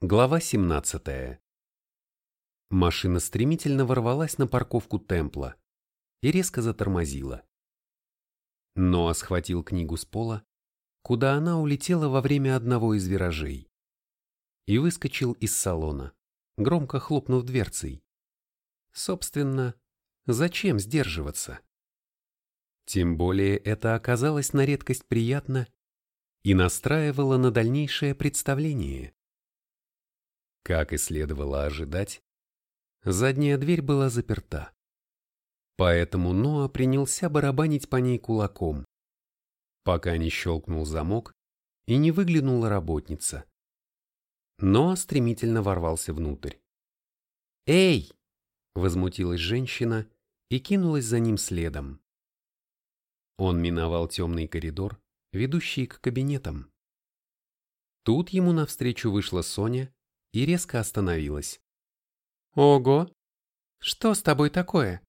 Глава 17. Машина стремительно ворвалась на парковку темпла и резко затормозила. Ноа схватил книгу с пола, куда она улетела во время одного из виражей, и выскочил из салона, громко хлопнув дверцей. Собственно, зачем сдерживаться? Тем более это оказалось на редкость приятно и настраивало на дальнейшее представление. Как и следовало ожидать, задняя дверь была заперта. Поэтому Ноа принялся барабанить по ней кулаком, пока не щелкнул замок и не выглянула работница. Ноа стремительно ворвался внутрь. «Эй!» — возмутилась женщина и кинулась за ним следом. Он миновал темный коридор, ведущий к кабинетам. Тут ему навстречу вышла Соня и резко остановилась. «Ого! Что с тобой такое?»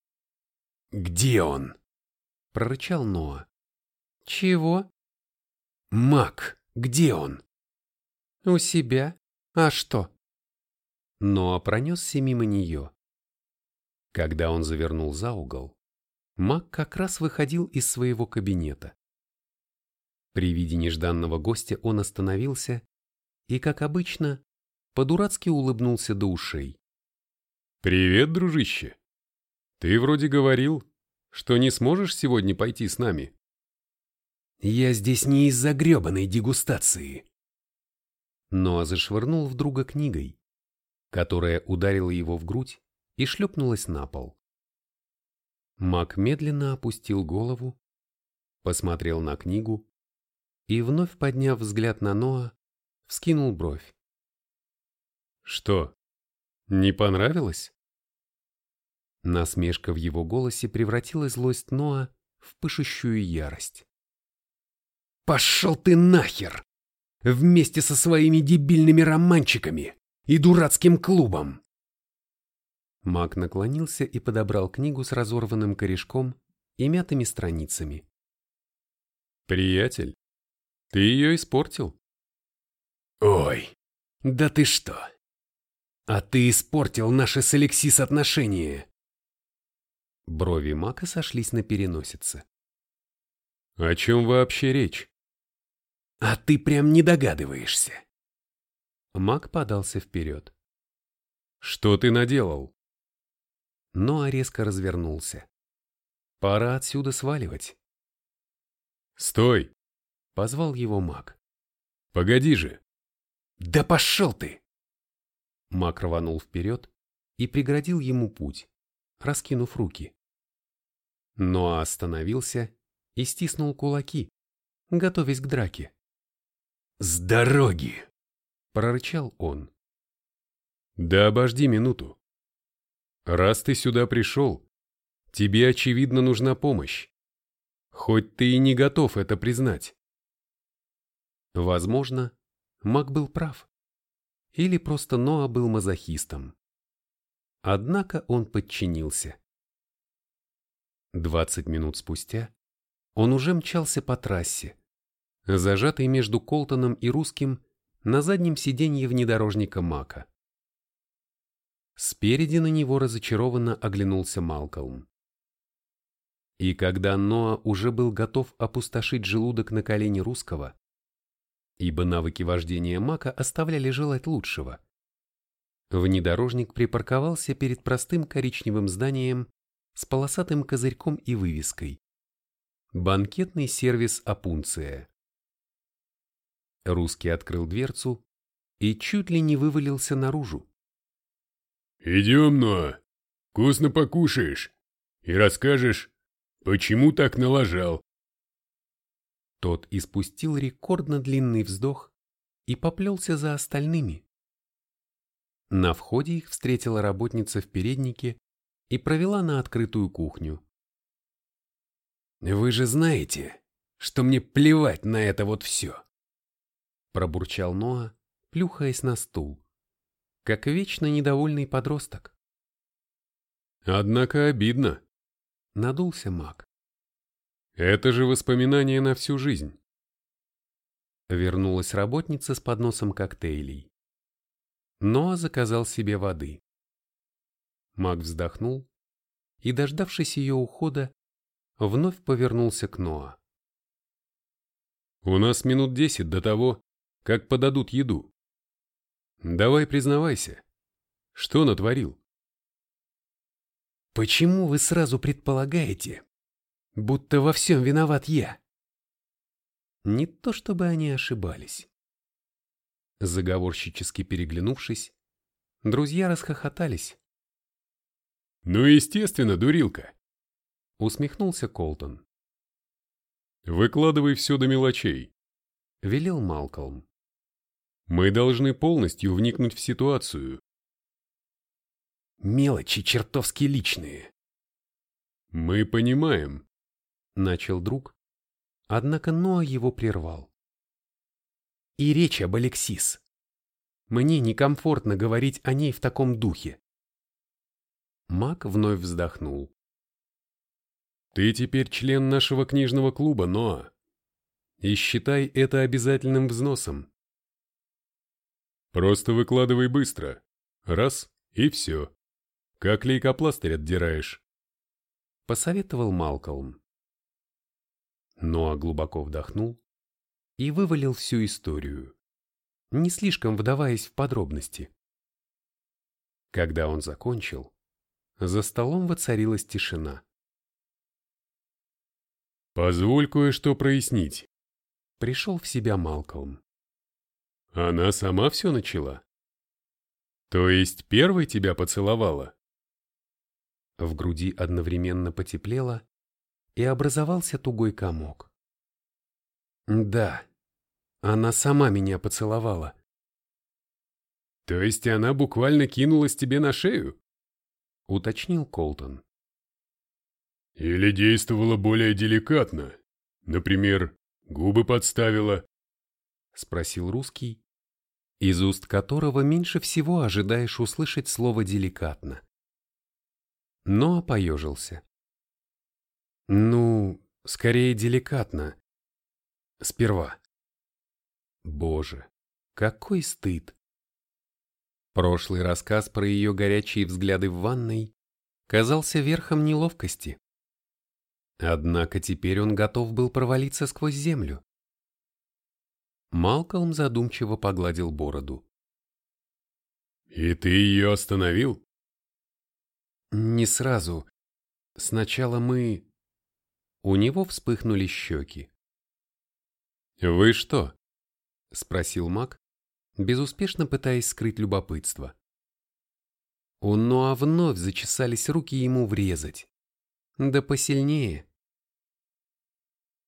«Где он?» — прорычал Ноа. «Чего?» «Мак, где он?» «У себя? А что?» Ноа пронесся мимо нее. Когда он завернул за угол, Мак как раз выходил из своего кабинета. При виде нежданного гостя он остановился и, как обычно, по-дурацки улыбнулся до ушей. «Привет, дружище. Ты вроде говорил, что не сможешь сегодня пойти с нами». «Я здесь не из-за гребаной дегустации». Ноа зашвырнул в друга книгой, которая ударила его в грудь и шлепнулась на пол. Мак медленно опустил голову, посмотрел на книгу и, вновь подняв взгляд на Ноа, вскинул бровь. Что, не понравилось? Насмешка в его голосе превратила злость Ноа в пышущую ярость. «Пошел ты нахер! Вместе со своими дебильными романчиками и дурацким клубом!» Мак наклонился и подобрал книгу с разорванным корешком и мятыми страницами. «Приятель, ты ее испортил?» «Ой, да ты что! А ты испортил наши с Алексис отношения. Брови Мака сошлись на переносице. О чем вообще речь? А ты прям не догадываешься. Мак подался вперед. Что ты наделал? Ноа резко развернулся. Пора отсюда сваливать. Стой! Позвал его Мак. Погоди же. Да пошел ты! Мак рванул вперед и преградил ему путь, раскинув руки. Но остановился и стиснул кулаки, готовясь к драке. «С дороги!» — прорычал он. «Да обожди минуту. Раз ты сюда пришел, тебе, очевидно, нужна помощь. Хоть ты и не готов это признать». Возможно, Мак был прав. Или просто Ноа был мазохистом. Однако он подчинился. Двадцать минут спустя он уже мчался по трассе, зажатый между Колтоном и Русским на заднем сиденье внедорожника Мака. Спереди на него разочарованно оглянулся Малкольм. И когда Ноа уже был готов опустошить желудок на колени русского, ибо навыки вождения Мака оставляли желать лучшего. Внедорожник припарковался перед простым коричневым зданием с полосатым козырьком и вывеской. Банкетный сервис Апунция. Русский открыл дверцу и чуть ли не вывалился наружу. «Идем, Ноа, вкусно покушаешь и расскажешь, почему так налажал». Тот испустил рекордно длинный вздох и поплелся за остальными. На входе их встретила работница в переднике и провела на открытую кухню. «Вы же знаете, что мне плевать на это вот все!» Пробурчал Ноа, плюхаясь на стул, как вечно недовольный подросток. «Однако обидно», — надулся маг. Это же воспоминание на всю жизнь. Вернулась работница с подносом коктейлей. но заказал себе воды. Маг вздохнул и, дождавшись ее ухода, вновь повернулся к Ноа. «У нас минут десять до того, как подадут еду. Давай признавайся, что натворил?» «Почему вы сразу предполагаете, будто во всем виноват я?» Не то чтобы они ошибались. Заговорщически переглянувшись, друзья расхохотались. «Ну, естественно, дурилка!» Усмехнулся Колтон. «Выкладывай все до мелочей», — велел Малкольм. «Мы должны полностью вникнуть в ситуацию». «Мелочи чертовски личные». «Мы понимаем», — начал друг, однако Ноа его прервал. «И речь об Алексис. Мне некомфортно говорить о ней в таком духе. Мак вновь вздохнул. «Ты теперь член нашего книжного клуба, Ноа. И считай это обязательным взносом. Просто выкладывай быстро. Раз — и все. Как лейкопластырь отдираешь». Посоветовал Малкольм. Ноа глубоко вдохнул и вывалил всю историю, не слишком вдаваясь в подробности. Когда он закончил, за столом воцарилась тишина. «Позволь кое-что прояснить», — пришел в себя Малкольм. «Она сама все начала?» «То есть первой тебя поцеловала?» В груди одновременно потеплело, и образовался тугой комок. «Да, она сама меня поцеловала». «То есть она буквально кинулась тебе на шею?» уточнил Колтон. Или действовала более деликатно? Например, губы подставила? Спросил русский, из уст которого меньше всего ожидаешь услышать слово «деликатно». Но поежился. Ну, скорее деликатно. Сперва. Боже, какой стыд. Прошлый рассказ про ее горячие взгляды в ванной казался верхом неловкости. Однако теперь он готов был провалиться сквозь землю. Малкольм задумчиво погладил бороду. «И ты ее остановил?» «Не сразу. Сначала мы...» У него вспыхнули щеки. «Вы что?» — спросил маг, безуспешно пытаясь скрыть любопытство. У Ноа вновь зачесались руки ему врезать. Да посильнее.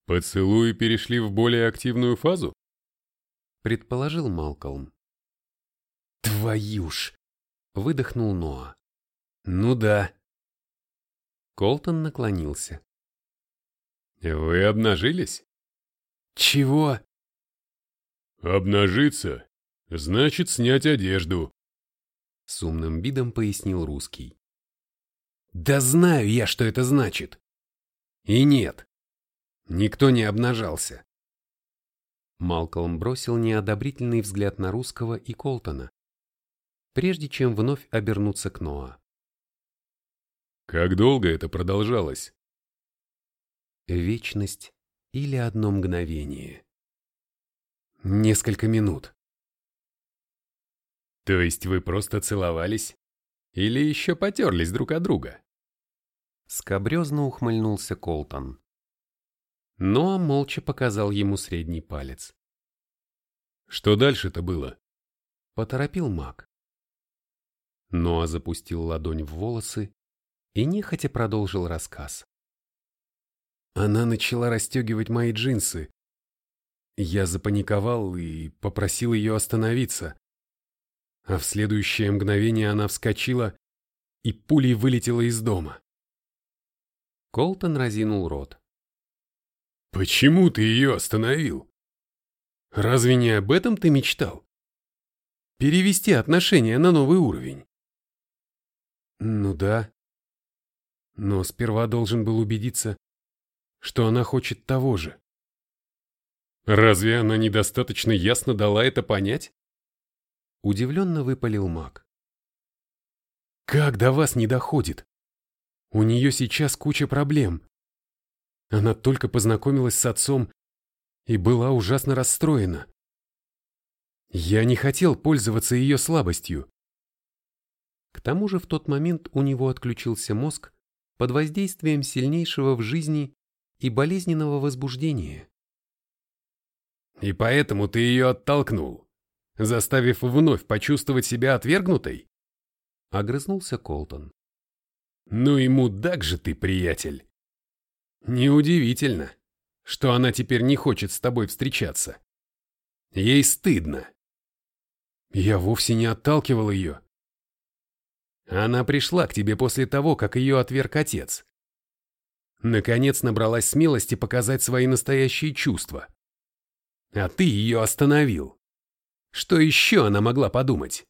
«Поцелуи перешли в более активную фазу?» Предположил Малкольм. «Твою ж!» — выдохнул Ноа. «Ну да». Колтон наклонился. «Вы обнажились?» «Чего?» «Обнажиться Значит, снять одежду. С умным видом пояснил русский. Да знаю я, что это значит. И нет. Никто не обнажался. Малкольм бросил неодобрительный взгляд на русского и Колтона, прежде чем вновь обернуться к Ноа. Как долго это продолжалось? Вечность или одно мгновение. Несколько минут. То есть вы просто целовались? Или еще потерлись друг от друга? Скобрезно ухмыльнулся Колтон. Но молча показал ему средний палец. Что дальше-то было? Поторопил маг. Ноа запустил ладонь в волосы и нехотя продолжил рассказ. Она начала расстегивать мои джинсы. Я запаниковал и попросил ее остановиться а в следующее мгновение она вскочила и пулей вылетела из дома. Колтон разинул рот. «Почему ты ее остановил? Разве не об этом ты мечтал? Перевести отношения на новый уровень?» «Ну да. Но сперва должен был убедиться, что она хочет того же». «Разве она недостаточно ясно дала это понять?» Удивленно выпалил маг. Как до вас не доходит? У нее сейчас куча проблем. Она только познакомилась с отцом и была ужасно расстроена. Я не хотел пользоваться ее слабостью. К тому же в тот момент у него отключился мозг под воздействием сильнейшего в жизни и болезненного возбуждения. И поэтому ты ее оттолкнул, заставив вновь почувствовать себя отвергнутой? Огрызнулся Колтон. Ну и мудак же ты, приятель. Неудивительно, что она теперь не хочет с тобой встречаться. Ей стыдно. Я вовсе не отталкивал ее. Она пришла к тебе после того, как ее отверг отец. Наконец набралась смелости показать свои настоящие чувства. А ты ее остановил. Что еще она могла подумать?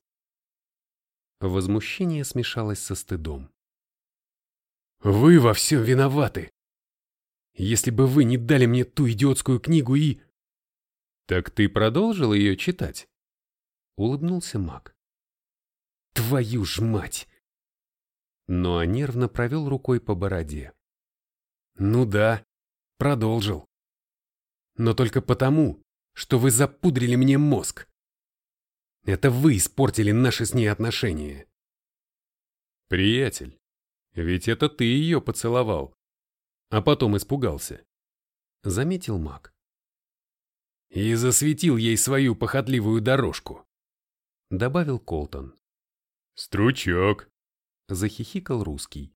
Возмущение смешалось со стыдом. Вы во всем виноваты. Если бы вы не дали мне ту идиотскую книгу и... Так ты продолжил ее читать? Улыбнулся маг. Твою ж мать! Но нервно провел рукой по бороде. Ну да, продолжил. Но только потому, что вы запудрили мне мозг. Это вы испортили наши с ней отношения. Приятель, ведь это ты ее поцеловал, а потом испугался. Заметил маг. И засветил ей свою похотливую дорожку. Добавил Колтон. Стручок. Захихикал русский.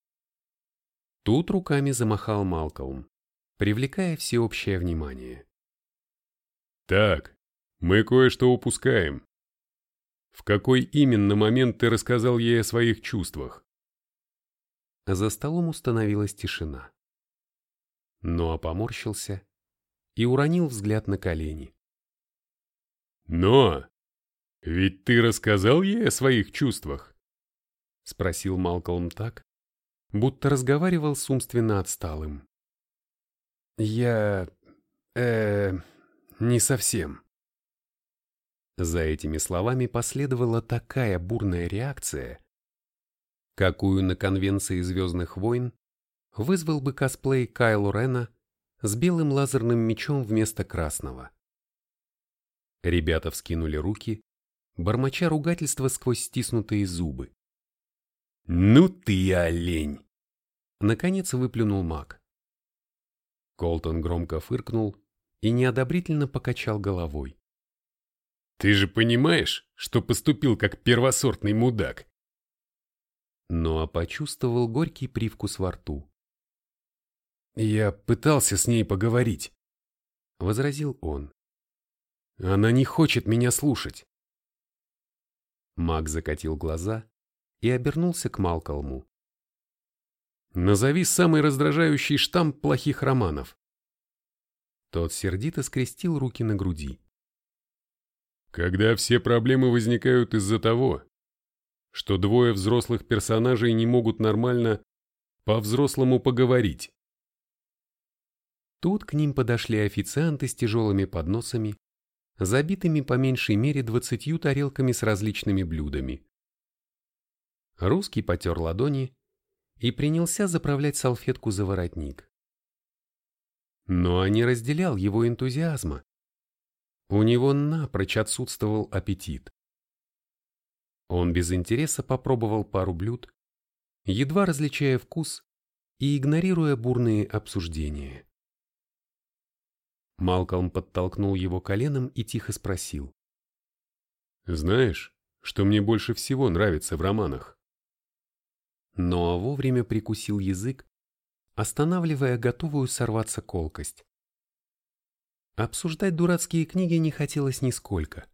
Тут руками замахал Малкольм, привлекая всеобщее внимание. Так, мы кое-что упускаем. В какой именно момент ты рассказал ей о своих чувствах? За столом установилась тишина. Ноа поморщился и уронил взгляд на колени. «Но! Ведь ты рассказал ей о своих чувствах?» — спросил Малкольм так, будто разговаривал с умственно отсталым. «Я... э... не совсем». За этими словами последовала такая бурная реакция, какую на конвенции «Звездных войн» вызвал бы косплей Кайло Рена с белым лазерным мечом вместо красного. Ребята вскинули руки, бормоча ругательства сквозь стиснутые зубы. «Ну ты олень!» Наконец выплюнул маг. Колтон громко фыркнул и неодобрительно покачал головой. Ты же понимаешь, что поступил как первосортный мудак? Но а почувствовал горький привкус во рту. Я пытался с ней поговорить, возразил он. Она не хочет меня слушать. Маг закатил глаза и обернулся к Малкольму. Назови самый раздражающий штамп плохих романов. Тот сердито скрестил руки на груди. Когда все проблемы возникают из-за того, что двое взрослых персонажей не могут нормально по-взрослому поговорить. Тут к ним подошли официанты с тяжелыми подносами, забитыми по меньшей мере двадцатью тарелками с различными блюдами. Русский потер ладони и принялся заправлять салфетку за воротник. Но не разделял его энтузиазма. У него напрочь отсутствовал аппетит. Он без интереса попробовал пару блюд, едва различая вкус и игнорируя бурные обсуждения. Малкольм подтолкнул его коленом и тихо спросил. «Знаешь, что мне больше всего нравится в романах?» Но вовремя прикусил язык, останавливая готовую сорваться колкость. Обсуждать дурацкие книги не хотелось нисколько.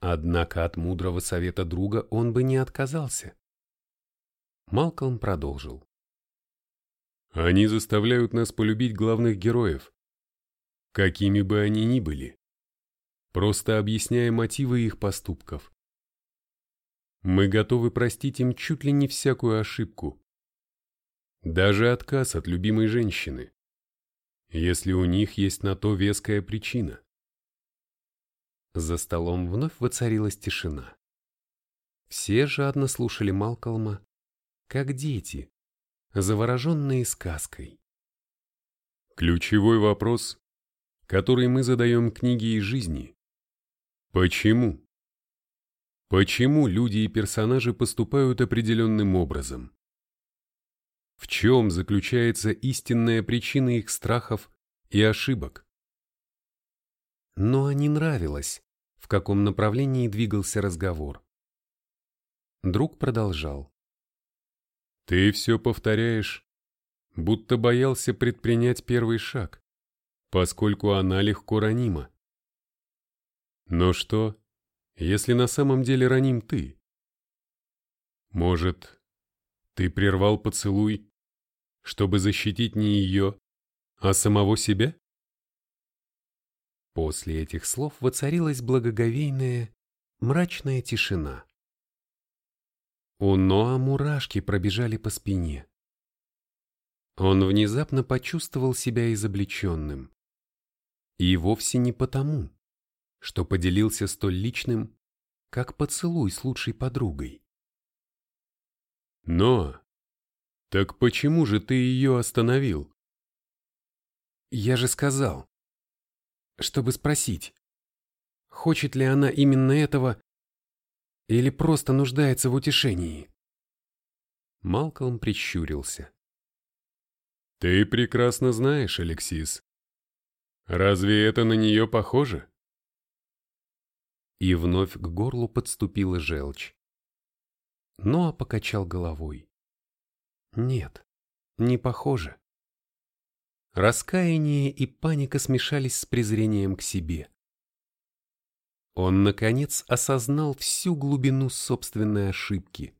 Однако от мудрого совета друга он бы не отказался. Малкольм продолжил. Они заставляют нас полюбить главных героев, какими бы они ни были, просто объясняя мотивы их поступков. Мы готовы простить им чуть ли не всякую ошибку, даже отказ от любимой женщины если у них есть на то веская причина. За столом вновь воцарилась тишина. Все жадно слушали Малкольма, как дети, завороженные сказкой. Ключевой вопрос, который мы задаем книге и жизни. Почему? Почему люди и персонажи поступают определенным образом? В чем заключается истинная причина их страхов и ошибок? Но не нравилось, в каком направлении двигался разговор. Друг продолжал. Ты все повторяешь, будто боялся предпринять первый шаг, поскольку она легко ранима. Но что, если на самом деле раним ты? Может, ты прервал поцелуй, чтобы защитить не ее, а самого себя? После этих слов воцарилась благоговейная, мрачная тишина. У Ноа мурашки пробежали по спине. Он внезапно почувствовал себя изобличенным. И вовсе не потому, что поделился столь личным, как поцелуй с лучшей подругой. Но, так почему же ты ее остановил? Я же сказал, чтобы спросить, хочет ли она именно этого или просто нуждается в утешении? Малкольм прищурился. Ты прекрасно знаешь, Алексис. Разве это на нее похоже? И вновь к горлу подступила желчь. Ноа покачал головой. Нет, не похоже. Раскаяние и паника смешались с презрением к себе. Он, наконец, осознал всю глубину собственной ошибки.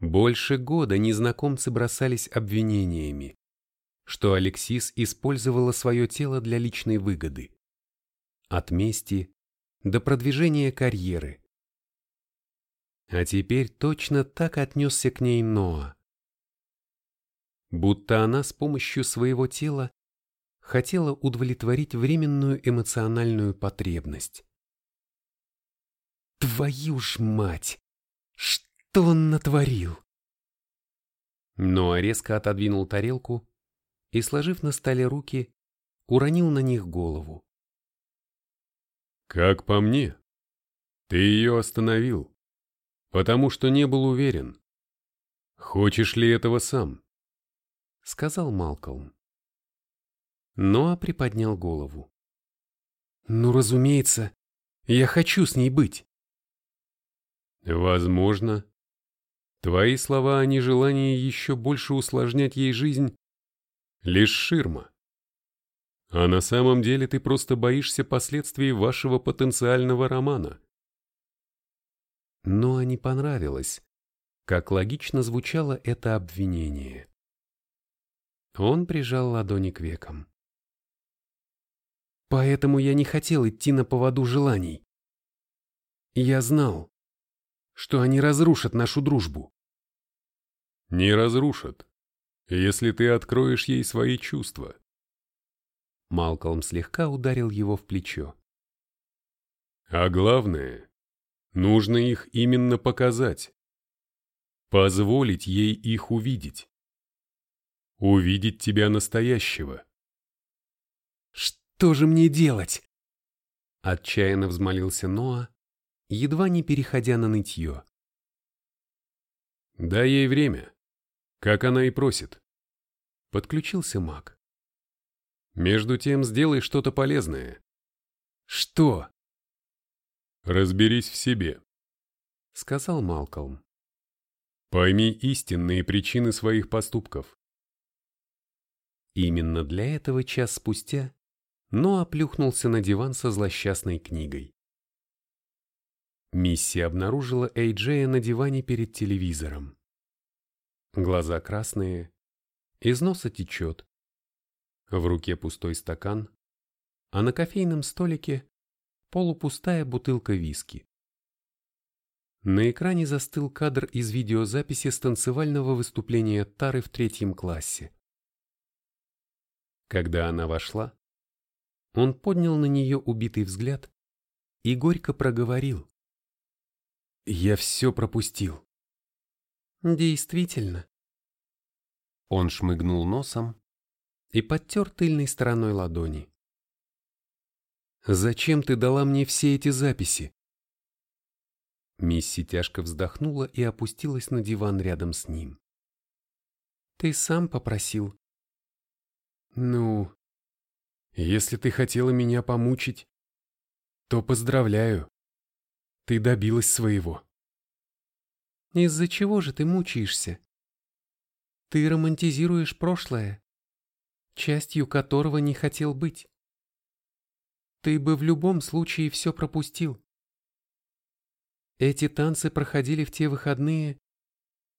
Больше года незнакомцы бросались обвинениями, что Алексис использовала свое тело для личной выгоды. От мести до продвижения карьеры. А теперь точно так отнесся к ней Ноа. Будто она с помощью своего тела хотела удовлетворить временную эмоциональную потребность. Твою ж мать! Что он натворил? Ноа резко отодвинул тарелку и, сложив на столе руки, уронил на них голову. «Как по мне, ты ее остановил, потому что не был уверен. Хочешь ли этого сам?» — сказал Малкольм. Ноа приподнял голову. «Ну, разумеется, я хочу с ней быть». «Возможно. Твои слова о нежелании еще больше усложнять ей жизнь — лишь ширма. А на самом деле ты просто боишься последствий вашего потенциального романа». Ноа не понравилось, как логично звучало это обвинение. Он прижал ладони к векам. Поэтому я не хотел идти на поводу желаний. Я знал, что они разрушат нашу дружбу. Не разрушат, если ты откроешь ей свои чувства. Малкольм слегка ударил его в плечо. А главное, нужно их именно показать. Позволить ей их увидеть. Увидеть тебя настоящего. Что же мне делать? Отчаянно взмолился Ноа, едва не переходя на нытье. Дай ей время, как она и просит. Подключился маг. Между тем сделай что-то полезное. Что? Разберись в себе, сказал Малкольм. Пойми истинные причины своих поступков. Именно для этого час спустя но оплюхнулся на диван со злосчастной книгой. Мисси обнаружила Эйджея на диване перед телевизором. Глаза красные, из носа течет. В руке пустой стакан, а на кофейном столике полупустая бутылка виски. На экране застыл кадр из видеозаписи с танцевального выступления Тары в третьем классе. Когда она вошла, Он поднял на нее убитый взгляд и горько проговорил. «Я все пропустил». «Действительно». Он шмыгнул носом и подтер тыльной стороной ладони. «Зачем ты дала мне все эти записи?» Мисси тяжко вздохнула и опустилась на диван рядом с ним. «Ты сам попросил». «Ну, если ты хотела меня помучить, то поздравляю. Ты добилась своего». «Из-за чего же ты мучаешься? Ты романтизируешь прошлое, частью которого не хотел быть. Ты бы в любом случае все пропустил. Эти танцы проходили в те выходные,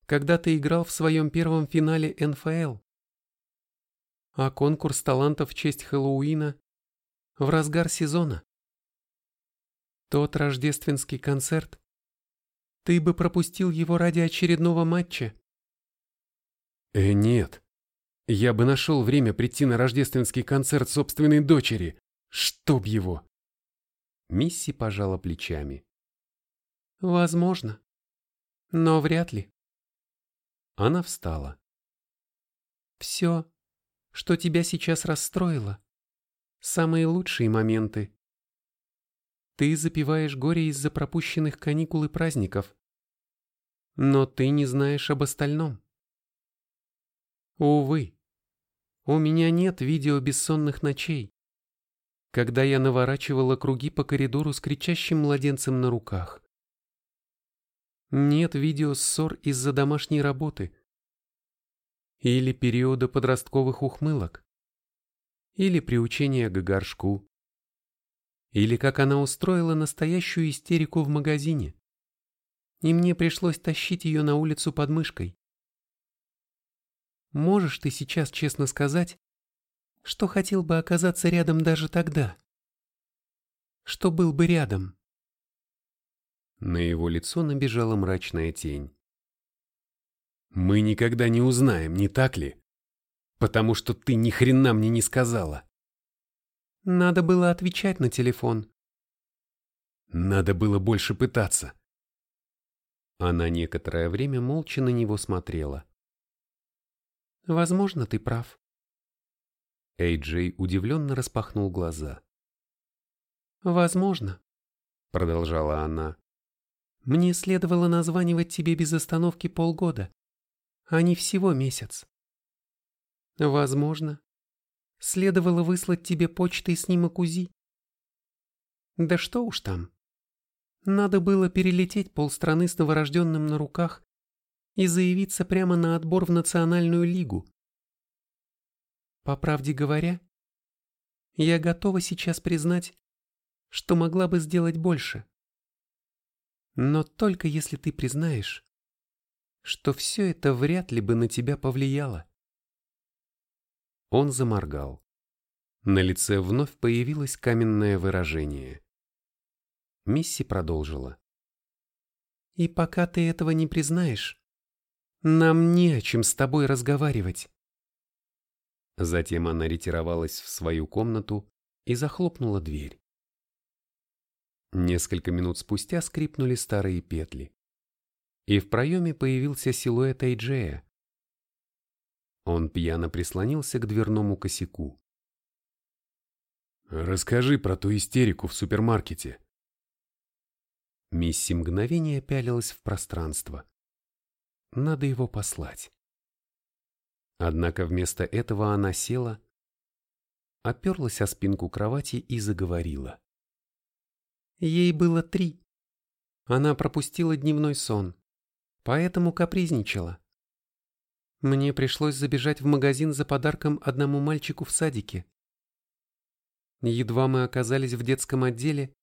когда ты играл в своем первом финале НФЛ. А конкурс талантов в честь Хэллоуина в разгар сезона. Тот рождественский концерт. Ты бы пропустил его ради очередного матча. Э, нет. Я бы нашел время прийти на рождественский концерт собственной дочери. Чтоб его. Мисси пожала плечами. Возможно. Но вряд ли. Она встала. Все, что тебя сейчас расстроило, самые лучшие моменты. Ты запиваешь горе из-за пропущенных каникул и праздников. Но ты не знаешь об остальном. Увы, у меня нет видео бессонных ночей, когда я наворачивала круги по коридору с кричащим младенцем на руках. Нет видео ссор из-за домашней работы. Или периода подростковых ухмылок. Или приучения к горшку. Или как она устроила настоящую истерику в магазине. И мне пришлось тащить ее на улицу под мышкой. Можешь ты сейчас честно сказать, что хотел бы оказаться рядом даже тогда? Что был бы рядом? На его лицо набежала мрачная тень. Мы никогда не узнаем, не так ли? Потому что ты ни хрена мне не сказала. Надо было отвечать на телефон. Надо было больше пытаться. Она некоторое время молча на него смотрела. Возможно, ты прав. Эй-Джей удивленно распахнул глаза. «Возможно», — продолжала она. Мне следовало названивать тебе без остановки полгода, а не всего месяц. Возможно, следовало выслать тебе почтой снимок УЗИ. Да что уж там. Надо было перелететь полстраны с новорожденным на руках и заявиться прямо на отбор в Национальную лигу. По правде говоря, я готова сейчас признать, что могла бы сделать больше. Но только если ты признаешь, что все это вряд ли бы на тебя повлияло. Он заморгал. На лице вновь появилось каменное выражение. Мисси продолжила. «И пока ты этого не признаешь, нам не о чем с тобой разговаривать». Затем она ретировалась в свою комнату и захлопнула дверь. Несколько минут спустя скрипнули старые петли. И в проеме появился силуэт Эйджея. Он пьяно прислонился к дверному косяку. «Расскажи про ту истерику в супермаркете». Мисси мгновение пялилась в пространство. Надо его послать. Однако вместо этого она села, оперлась о спинку кровати и заговорила. Ей было три. Она пропустила дневной сон, поэтому капризничала. Мне пришлось забежать в магазин за подарком одному мальчику в садике. Едва мы оказались в детском отделе,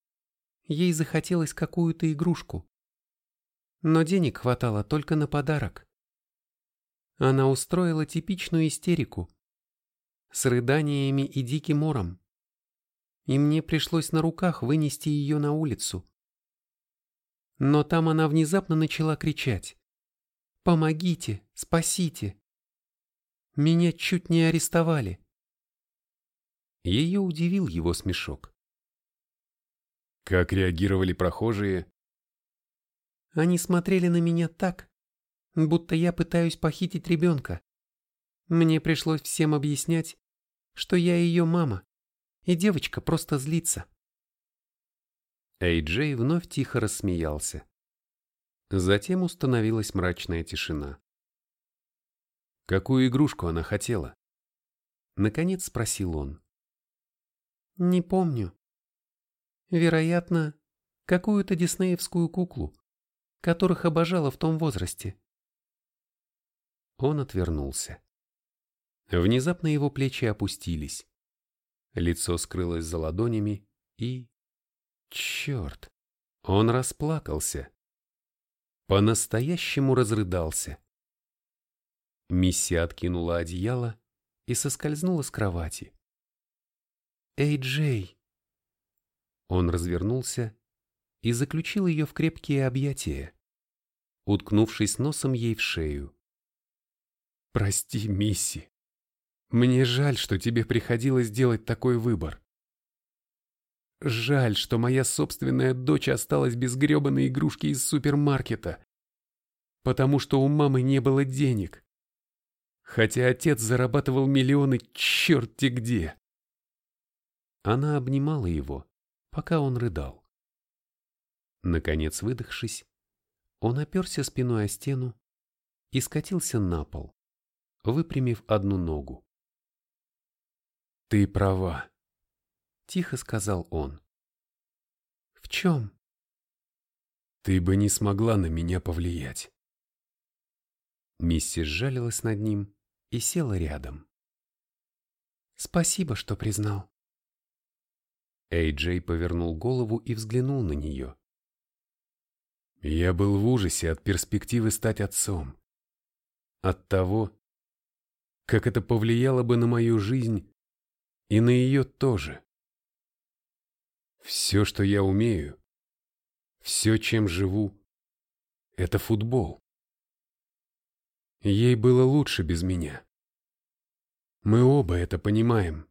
ей захотелось какую-то игрушку. Но денег хватало только на подарок. Она устроила типичную истерику с рыданиями и диким ором и мне пришлось на руках вынести ее на улицу. Но там она внезапно начала кричать. «Помогите! Спасите!» Меня чуть не арестовали. Ее удивил его смешок. Как реагировали прохожие? Они смотрели на меня так, будто я пытаюсь похитить ребенка. Мне пришлось всем объяснять, что я ее мама, и девочка просто злится. Эй-Джей вновь тихо рассмеялся. Затем установилась мрачная тишина. Какую игрушку она хотела? Наконец спросил он. Не помню. Вероятно, какую-то диснеевскую куклу, которых обожала в том возрасте. Он отвернулся. Внезапно его плечи опустились. Лицо скрылось за ладонями и... Черт! Он расплакался. По-настоящему разрыдался. Мисси откинула одеяло и соскользнула с кровати. «Эй, Джей!» Он развернулся и заключил ее в крепкие объятия, уткнувшись носом ей в шею. «Прости, Мисси. Мне жаль, что тебе приходилось делать такой выбор. Жаль, что моя собственная дочь осталась без гребаной игрушки из супермаркета, потому что у мамы не было денег, хотя отец зарабатывал миллионы черти где. Она обнимала его, пока он рыдал. Наконец выдохшись, он оперся спиной о стену и скатился на пол, выпрямив одну ногу. «Ты права», — тихо сказал он. «В чем?» «Ты бы не смогла на меня повлиять». Миссис жалилась над ним и села рядом. «Спасибо, что признал». Эй-Джей повернул голову и взглянул на нее. Я был в ужасе от перспективы стать отцом. От того, как это повлияло бы на мою жизнь и на ее тоже. Все, что я умею, все, чем живу, это футбол. Ей было лучше без меня. Мы оба это понимаем.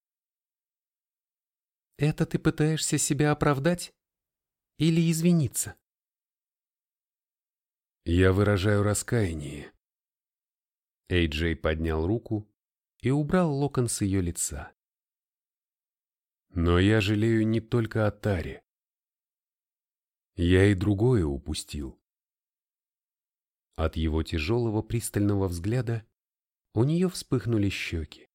Это ты пытаешься себя оправдать или извиниться? Я выражаю раскаяние. Эй-Джей поднял руку и убрал локон с ее лица. Но я жалею не только о Таре. Я и другое упустил. От его тяжелого пристального взгляда у нее вспыхнули щеки.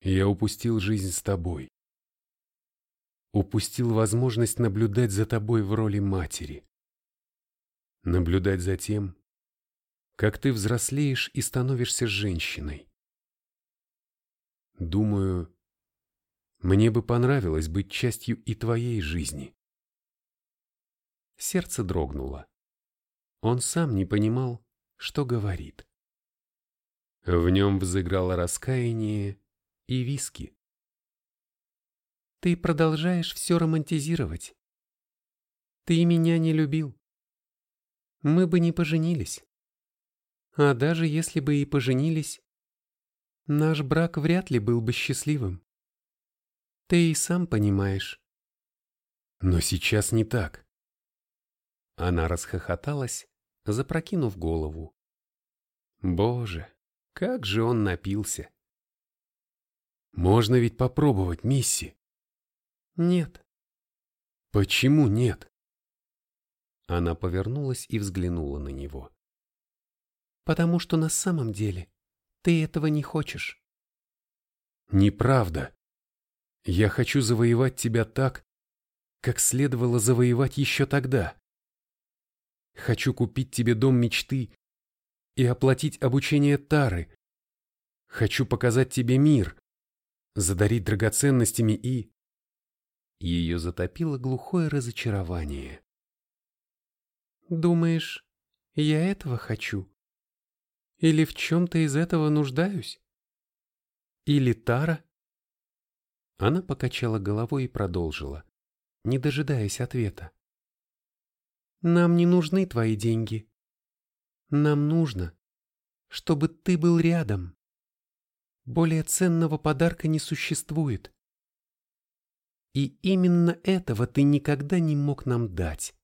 Я упустил жизнь с тобой. Упустил возможность наблюдать за тобой в роли матери. Наблюдать за тем, как ты взрослеешь и становишься женщиной. Думаю, мне бы понравилось быть частью и твоей жизни. Сердце дрогнуло. Он сам не понимал, что говорит. В нем взыграло раскаяние и виски. Ты продолжаешь все романтизировать. Ты меня не любил. Мы бы не поженились. А даже если бы и поженились, наш брак вряд ли был бы счастливым. Ты и сам понимаешь. Но сейчас не так. Она расхохоталась, запрокинув голову. Боже, как же он напился. Можно ведь попробовать, Мисси. Нет. Почему нет? Она повернулась и взглянула на него. Потому что на самом деле ты этого не хочешь. Неправда. Я хочу завоевать тебя так, как следовало завоевать еще тогда. Хочу купить тебе дом мечты и оплатить обучение Тары. Хочу показать тебе мир, задарить драгоценностями и... Ее затопило глухое разочарование. Думаешь, я этого хочу? Или в чем-то из этого нуждаюсь? Или Тара? Она покачала головой и продолжила, не дожидаясь ответа. Нам не нужны твои деньги. Нам нужно, чтобы ты был рядом. более ценного подарка не существует. И именно этого ты никогда не мог нам дать.